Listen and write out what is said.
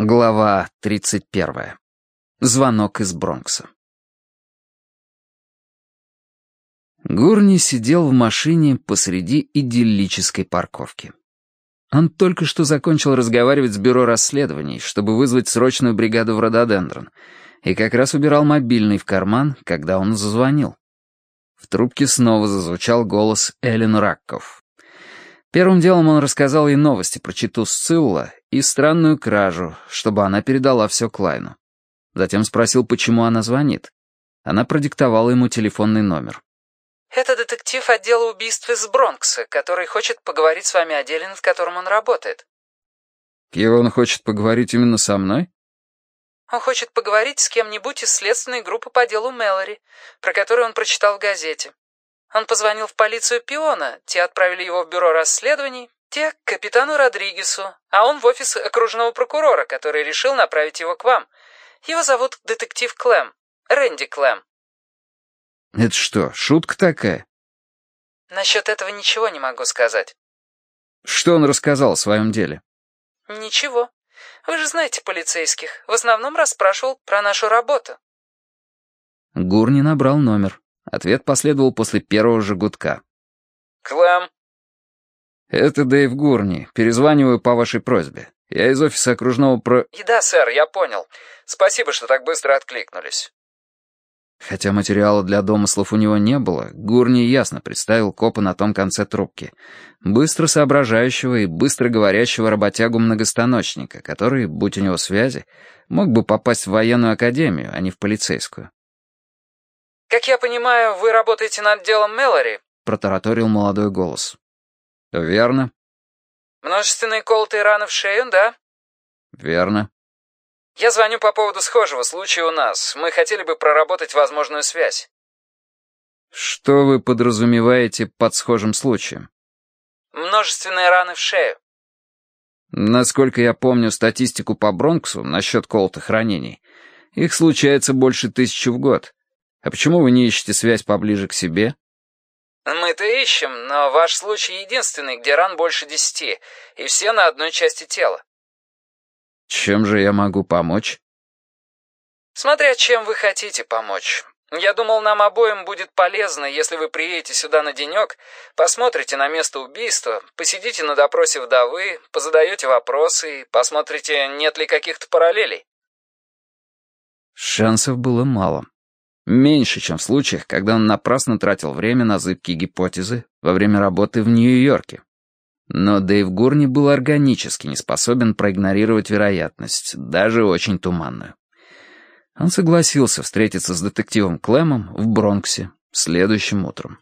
Глава 31. Звонок из Бронкса. Гурни сидел в машине посреди идиллической парковки. Он только что закончил разговаривать с бюро расследований, чтобы вызвать срочную бригаду в Рододендрон, и как раз убирал мобильный в карман, когда он зазвонил. В трубке снова зазвучал голос Эллен Ракков. Первым делом он рассказал ей новости про читу Сцилла и странную кражу, чтобы она передала все Клайну. Затем спросил, почему она звонит. Она продиктовала ему телефонный номер. «Это детектив отдела убийств из Бронкса, который хочет поговорить с вами о деле, над которым он работает». «И он хочет поговорить именно со мной?» «Он хочет поговорить с кем-нибудь из следственной группы по делу Мэлори, про которую он прочитал в газете. Он позвонил в полицию Пиона, те отправили его в бюро расследований, те — к капитану Родригесу, а он в офис окружного прокурора, который решил направить его к вам. Его зовут детектив Клэм, Рэнди Клэм». «Это что, шутка такая?» «Насчет этого ничего не могу сказать». «Что он рассказал о своем деле?» «Ничего. Вы же знаете полицейских. В основном расспрашивал про нашу работу». Гурни набрал номер. Ответ последовал после первого же гудка. «Клэм?» «Это Дэйв Гурни. Перезваниваю по вашей просьбе. Я из офиса окружного про...» «Да, сэр, я понял. Спасибо, что так быстро откликнулись». Хотя материала для домыслов у него не было, Гурни ясно представил копа на том конце трубки. Быстро соображающего и быстро говорящего работягу-многостаночника, который, будь у него связи, мог бы попасть в военную академию, а не в полицейскую. «Как я понимаю, вы работаете над делом Мэлори?» — протараторил молодой голос. «Верно». «Множественные колотые раны в шею, да?» «Верно». «Я звоню по поводу схожего случая у нас. Мы хотели бы проработать возможную связь». «Что вы подразумеваете под схожим случаем?» «Множественные раны в шею». Насколько я помню статистику по Бронксу насчет колотых ранений, их случается больше тысячи в год. А почему вы не ищете связь поближе к себе? Мы-то ищем, но ваш случай единственный, где ран больше десяти, и все на одной части тела. Чем же я могу помочь? Смотря чем вы хотите помочь. Я думал, нам обоим будет полезно, если вы приедете сюда на денек, посмотрите на место убийства, посидите на допросе вдовы, позадаете вопросы и посмотрите, нет ли каких-то параллелей. Шансов было мало. Меньше, чем в случаях, когда он напрасно тратил время на зыбкие гипотезы во время работы в Нью-Йорке. Но Дэйв Гурни был органически не способен проигнорировать вероятность, даже очень туманную. Он согласился встретиться с детективом Клэмом в Бронксе следующим утром.